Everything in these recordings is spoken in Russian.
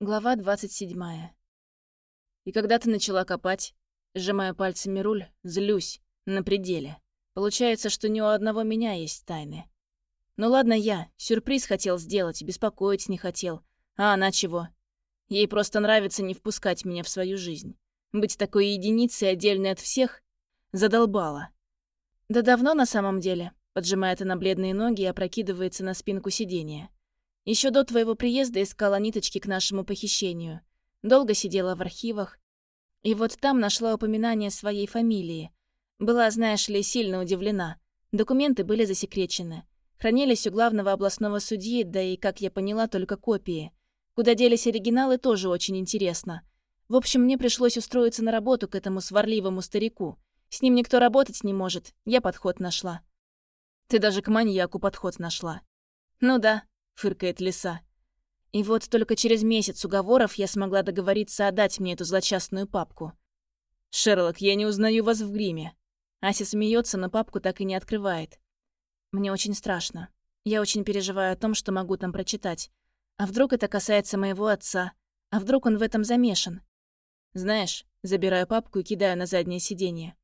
Глава 27. И когда ты начала копать, сжимая пальцами руль, злюсь, на пределе. Получается, что ни у одного меня есть тайны. Ну ладно я, сюрприз хотел сделать, беспокоить не хотел. А она чего? Ей просто нравится не впускать меня в свою жизнь. Быть такой единицей, отдельной от всех, задолбала. Да давно на самом деле, поджимает она бледные ноги и опрокидывается на спинку сиденья. Еще до твоего приезда искала ниточки к нашему похищению. Долго сидела в архивах. И вот там нашла упоминание своей фамилии. Была, знаешь ли, сильно удивлена. Документы были засекречены. Хранились у главного областного судьи, да и, как я поняла, только копии. Куда делись оригиналы, тоже очень интересно. В общем, мне пришлось устроиться на работу к этому сварливому старику. С ним никто работать не может, я подход нашла. Ты даже к маньяку подход нашла. Ну да, фыркает лиса. И вот только через месяц уговоров я смогла договориться отдать мне эту злочастную папку. «Шерлок, я не узнаю вас в гриме». Ася смеется, но папку так и не открывает. Мне очень страшно. Я очень переживаю о том, что могу там прочитать. А вдруг это касается моего отца? А вдруг он в этом замешан? Знаешь, забираю папку и кидаю на заднее сиденье.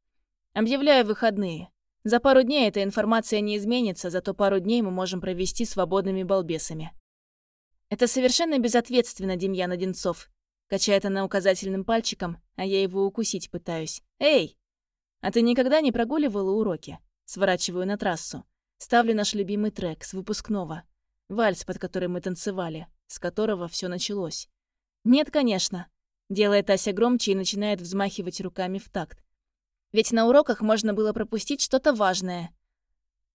Объявляю выходные. За пару дней эта информация не изменится, зато пару дней мы можем провести свободными балбесами. Это совершенно безответственно, Демьян Одинцов. Качает она указательным пальчиком, а я его укусить пытаюсь. Эй! А ты никогда не прогуливала уроки? Сворачиваю на трассу. Ставлю наш любимый трек с выпускного. Вальс, под который мы танцевали, с которого все началось. Нет, конечно. Делает Ася громче и начинает взмахивать руками в такт. Ведь на уроках можно было пропустить что-то важное.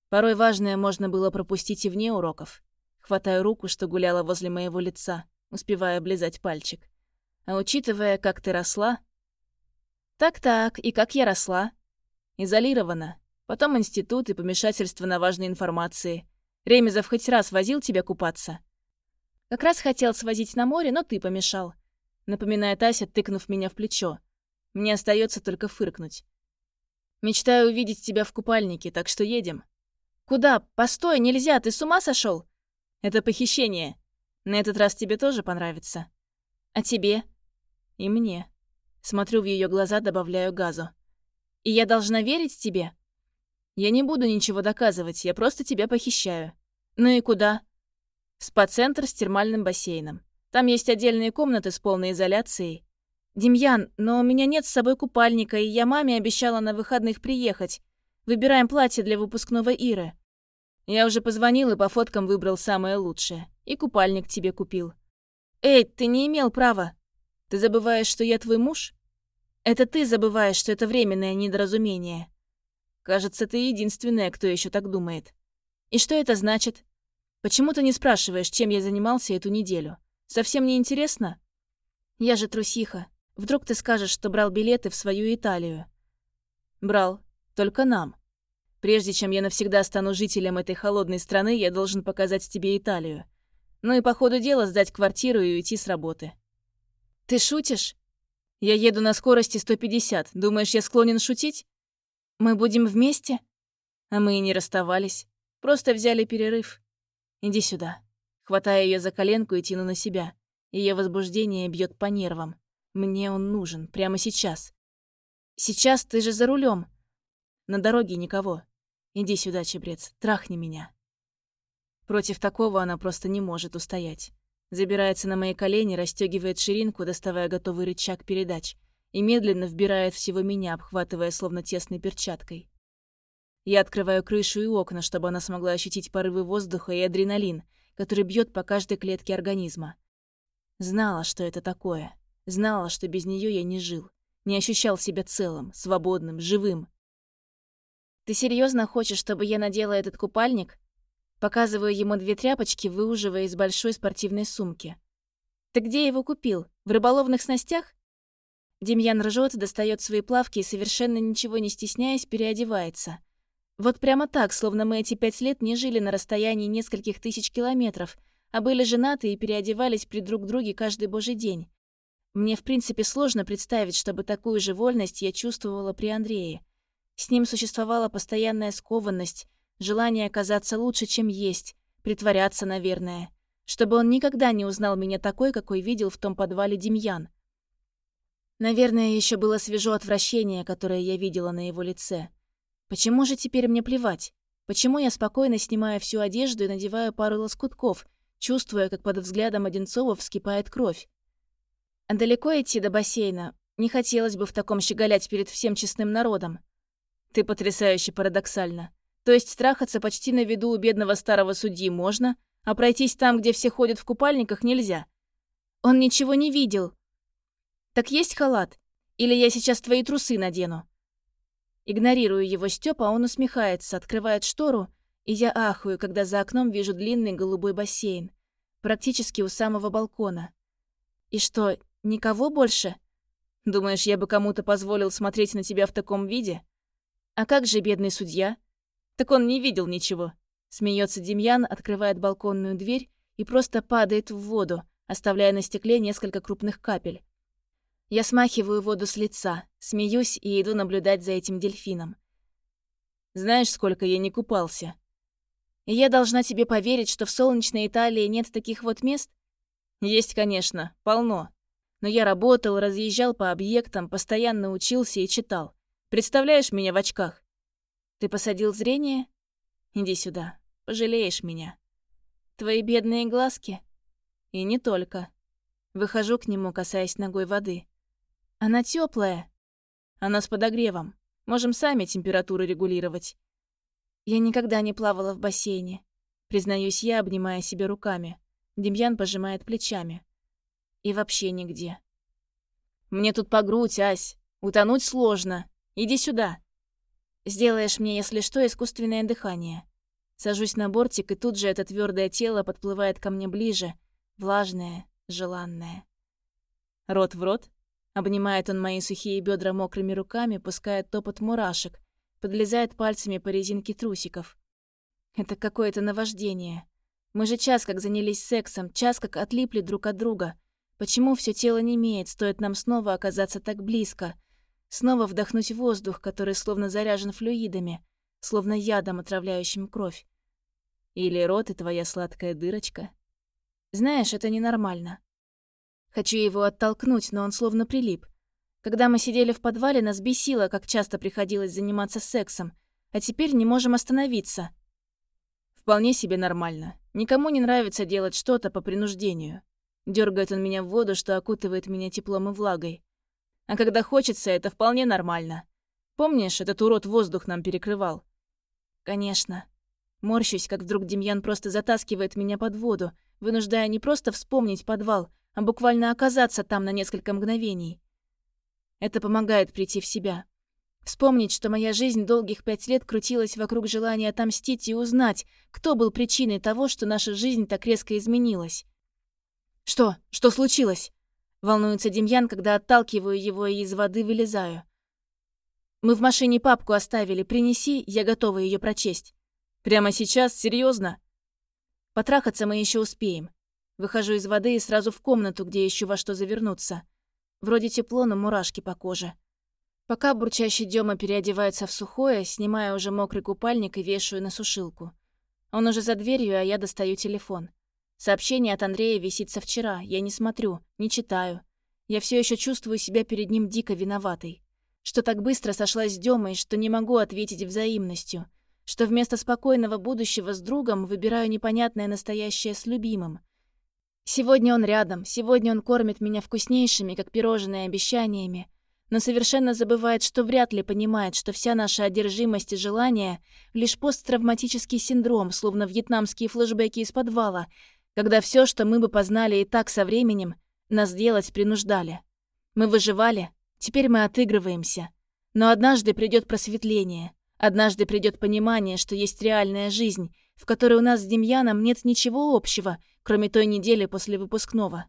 Порой важное можно было пропустить и вне уроков. Хватаю руку, что гуляла возле моего лица, успевая облизать пальчик. А учитывая, как ты росла... Так-так, и как я росла? Изолирована. Потом институт и помешательство на важной информации. Ремезов хоть раз возил тебя купаться? Как раз хотел свозить на море, но ты помешал. Напоминает Ася, тыкнув меня в плечо. Мне остается только фыркнуть. Мечтаю увидеть тебя в купальнике, так что едем». «Куда? Постой, нельзя, ты с ума сошел? «Это похищение. На этот раз тебе тоже понравится». «А тебе?» «И мне». Смотрю в ее глаза, добавляю газу. «И я должна верить тебе?» «Я не буду ничего доказывать, я просто тебя похищаю». «Ну и куда?» «В спа-центр с термальным бассейном. Там есть отдельные комнаты с полной изоляцией. «Демьян, но у меня нет с собой купальника, и я маме обещала на выходных приехать. Выбираем платье для выпускного Иры». Я уже позвонил и по фоткам выбрал самое лучшее. И купальник тебе купил. «Эй, ты не имел права. Ты забываешь, что я твой муж?» «Это ты забываешь, что это временное недоразумение». «Кажется, ты единственная, кто еще так думает». «И что это значит?» «Почему ты не спрашиваешь, чем я занимался эту неделю? Совсем не интересно?» «Я же трусиха. Вдруг ты скажешь, что брал билеты в свою Италию?» «Брал. Только нам. Прежде чем я навсегда стану жителем этой холодной страны, я должен показать тебе Италию. Ну и по ходу дела сдать квартиру и уйти с работы». «Ты шутишь?» «Я еду на скорости 150. Думаешь, я склонен шутить?» «Мы будем вместе?» А мы и не расставались. Просто взяли перерыв. Иди сюда. Хватая ее за коленку и тяну на себя. Ее возбуждение бьет по нервам. Мне он нужен, прямо сейчас. Сейчас ты же за рулем. На дороге никого. Иди сюда, чебрец, трахни меня. Против такого она просто не может устоять. Забирается на мои колени, расстегивает ширинку, доставая готовый рычаг передач, и медленно вбирает всего меня, обхватывая словно тесной перчаткой. Я открываю крышу и окна, чтобы она смогла ощутить порывы воздуха и адреналин, который бьет по каждой клетке организма. Знала, что это такое. Знала, что без нее я не жил. Не ощущал себя целым, свободным, живым. «Ты серьезно хочешь, чтобы я надела этот купальник?» Показываю ему две тряпочки, выуживая из большой спортивной сумки. «Ты где его купил? В рыболовных снастях?» Демьян ржет, достает свои плавки и, совершенно ничего не стесняясь, переодевается. Вот прямо так, словно мы эти пять лет не жили на расстоянии нескольких тысяч километров, а были женаты и переодевались при друг друге каждый божий день. Мне, в принципе, сложно представить, чтобы такую же вольность я чувствовала при Андрее. С ним существовала постоянная скованность, желание оказаться лучше, чем есть, притворяться, наверное. чтобы он никогда не узнал меня такой, какой видел в том подвале Демьян. Наверное, еще было свежо отвращение, которое я видела на его лице. Почему же теперь мне плевать? Почему я спокойно снимаю всю одежду и надеваю пару лоскутков, чувствуя, как под взглядом Одинцова вскипает кровь? А далеко идти до бассейна? Не хотелось бы в таком щеголять перед всем честным народом. Ты потрясающе парадоксально. То есть страхаться почти на виду у бедного старого судьи можно, а пройтись там, где все ходят в купальниках, нельзя. Он ничего не видел. Так есть халат? Или я сейчас твои трусы надену? Игнорирую его Стёпа, он усмехается, открывает штору, и я ахую, когда за окном вижу длинный голубой бассейн, практически у самого балкона. И что, никого больше? Думаешь, я бы кому-то позволил смотреть на тебя в таком виде? А как же бедный судья? Так он не видел ничего. Смеется Демьян, открывает балконную дверь и просто падает в воду, оставляя на стекле несколько крупных капель. Я смахиваю воду с лица, смеюсь и иду наблюдать за этим дельфином. Знаешь, сколько я не купался? И я должна тебе поверить, что в солнечной Италии нет таких вот мест? Есть, конечно, полно. Но я работал, разъезжал по объектам, постоянно учился и читал. Представляешь меня в очках? Ты посадил зрение? Иди сюда. Пожалеешь меня. Твои бедные глазки? И не только. Выхожу к нему, касаясь ногой воды. Она теплая. Она с подогревом. Можем сами температуру регулировать. Я никогда не плавала в бассейне. Признаюсь я, обнимая себя руками. Демьян пожимает плечами. И вообще нигде. Мне тут по грудь, Ась. Утонуть сложно. Иди сюда. Сделаешь мне, если что, искусственное дыхание. Сажусь на бортик, и тут же это твердое тело подплывает ко мне ближе, влажное, желанное. Рот в рот. Обнимает он мои сухие бедра мокрыми руками, пускает топот мурашек, подлезает пальцами по резинке трусиков. Это какое-то наваждение. Мы же час как занялись сексом, час как отлипли друг от друга. Почему все тело не имеет, стоит нам снова оказаться так близко — Снова вдохнуть воздух, который словно заряжен флюидами, словно ядом, отравляющим кровь. Или рот и твоя сладкая дырочка. Знаешь, это ненормально. Хочу его оттолкнуть, но он словно прилип. Когда мы сидели в подвале, нас бесило, как часто приходилось заниматься сексом, а теперь не можем остановиться. Вполне себе нормально. Никому не нравится делать что-то по принуждению. Дергает он меня в воду, что окутывает меня теплом и влагой. А когда хочется, это вполне нормально. Помнишь, этот урод воздух нам перекрывал? Конечно. Морщусь, как вдруг Демьян просто затаскивает меня под воду, вынуждая не просто вспомнить подвал, а буквально оказаться там на несколько мгновений. Это помогает прийти в себя. Вспомнить, что моя жизнь долгих пять лет крутилась вокруг желания отомстить и узнать, кто был причиной того, что наша жизнь так резко изменилась. «Что? Что случилось?» Волнуется Демьян, когда отталкиваю его и из воды вылезаю. «Мы в машине папку оставили. Принеси, я готова ее прочесть». «Прямо сейчас? Серьезно? Потрахаться мы еще успеем. Выхожу из воды и сразу в комнату, где ищу во что завернуться. Вроде тепло, но мурашки по коже. Пока бурчащий Дема переодевается в сухое, снимаю уже мокрый купальник и вешаю на сушилку. Он уже за дверью, а я достаю телефон. Сообщение от Андрея висит со вчера. Я не смотрю, не читаю. Я все еще чувствую себя перед ним дико виноватой. Что так быстро сошлась с Демой, что не могу ответить взаимностью. Что вместо спокойного будущего с другом выбираю непонятное настоящее с любимым. Сегодня он рядом, сегодня он кормит меня вкуснейшими, как пирожные, обещаниями, но совершенно забывает, что вряд ли понимает, что вся наша одержимость и желание — лишь посттравматический синдром, словно вьетнамские флешбеки из подвала — когда все, что мы бы познали и так со временем, нас делать принуждали. Мы выживали, теперь мы отыгрываемся. Но однажды придет просветление, однажды придет понимание, что есть реальная жизнь, в которой у нас с Демьяном нет ничего общего, кроме той недели после выпускного.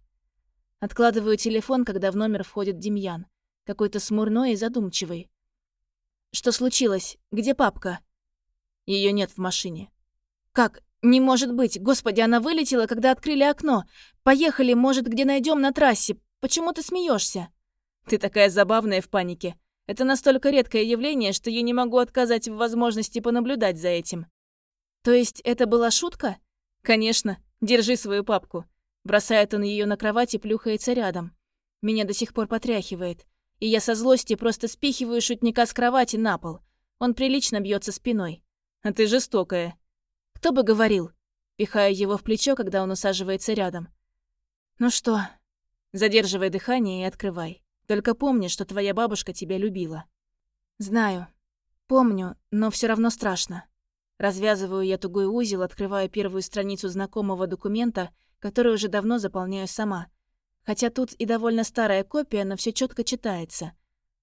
Откладываю телефон, когда в номер входит Демьян, какой-то смурной и задумчивый. «Что случилось? Где папка?» Ее нет в машине. «Как? «Не может быть! Господи, она вылетела, когда открыли окно! Поехали, может, где найдем на трассе! Почему ты смеешься? «Ты такая забавная в панике. Это настолько редкое явление, что я не могу отказать в возможности понаблюдать за этим». «То есть это была шутка?» «Конечно. Держи свою папку». Бросает он ее на кровать и плюхается рядом. Меня до сих пор потряхивает. И я со злости просто спихиваю шутника с кровати на пол. Он прилично бьется спиной. «А ты жестокая». «Кто бы говорил?» Пихаю его в плечо, когда он усаживается рядом. «Ну что?» Задерживай дыхание и открывай. Только помни, что твоя бабушка тебя любила. Знаю. Помню, но все равно страшно. Развязываю я тугой узел, открываю первую страницу знакомого документа, который уже давно заполняю сама. Хотя тут и довольно старая копия, но все четко читается.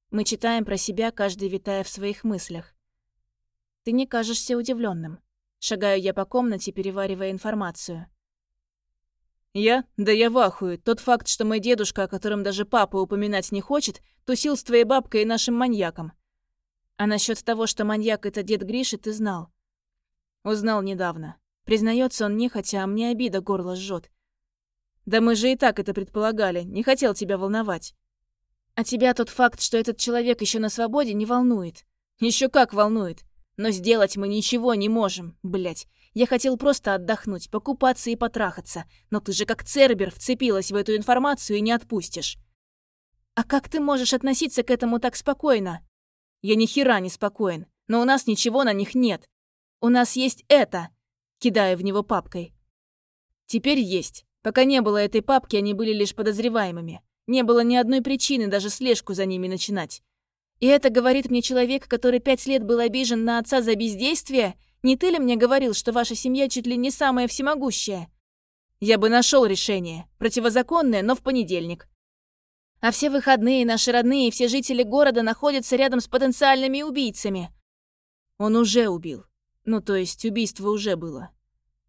Мы читаем про себя, каждый витая в своих мыслях. Ты не кажешься удивленным. Шагаю я по комнате, переваривая информацию. «Я? Да я вахую. Тот факт, что мой дедушка, о котором даже папа упоминать не хочет, тусил с твоей бабкой и нашим маньяком». «А насчет того, что маньяк — это дед Гриши, ты знал?» «Узнал недавно. Признается он нехотя, а мне обида горло жжет. «Да мы же и так это предполагали. Не хотел тебя волновать». «А тебя тот факт, что этот человек еще на свободе, не волнует?» Еще как волнует. Но сделать мы ничего не можем, блять. Я хотел просто отдохнуть, покупаться и потрахаться, но ты же как Цербер вцепилась в эту информацию и не отпустишь. А как ты можешь относиться к этому так спокойно? Я ни хера не спокоен, но у нас ничего на них нет. У нас есть это, кидая в него папкой. Теперь есть. Пока не было этой папки, они были лишь подозреваемыми. Не было ни одной причины даже слежку за ними начинать. И это говорит мне человек, который пять лет был обижен на отца за бездействие не ты ли мне говорил, что ваша семья чуть ли не самая всемогущая? Я бы нашел решение. Противозаконное, но в понедельник. А все выходные наши родные и все жители города находятся рядом с потенциальными убийцами. Он уже убил. Ну, то есть убийство уже было.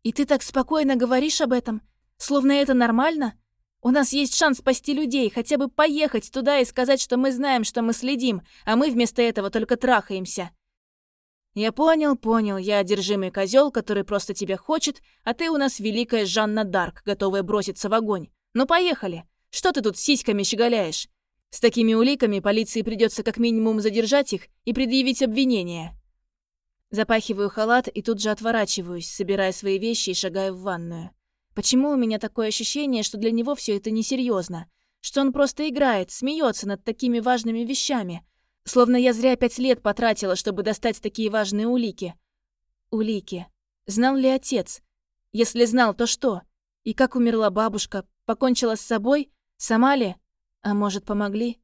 И ты так спокойно говоришь об этом? Словно это нормально? У нас есть шанс спасти людей, хотя бы поехать туда и сказать, что мы знаем, что мы следим, а мы вместо этого только трахаемся. «Я понял, понял. Я одержимый козел, который просто тебя хочет, а ты у нас великая Жанна Дарк, готовая броситься в огонь. Ну, поехали. Что ты тут сиськами щеголяешь? С такими уликами полиции придется как минимум задержать их и предъявить обвинение». Запахиваю халат и тут же отворачиваюсь, собирая свои вещи и шагаю в ванную. Почему у меня такое ощущение, что для него все это несерьезно? Что он просто играет, смеется над такими важными вещами, Словно я зря пять лет потратила, чтобы достать такие важные улики. Улики. Знал ли отец? Если знал, то что? И как умерла бабушка? Покончила с собой? Сама ли? А может, помогли?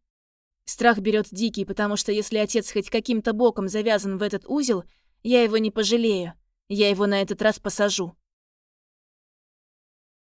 Страх берет дикий, потому что если отец хоть каким-то боком завязан в этот узел, я его не пожалею. Я его на этот раз посажу.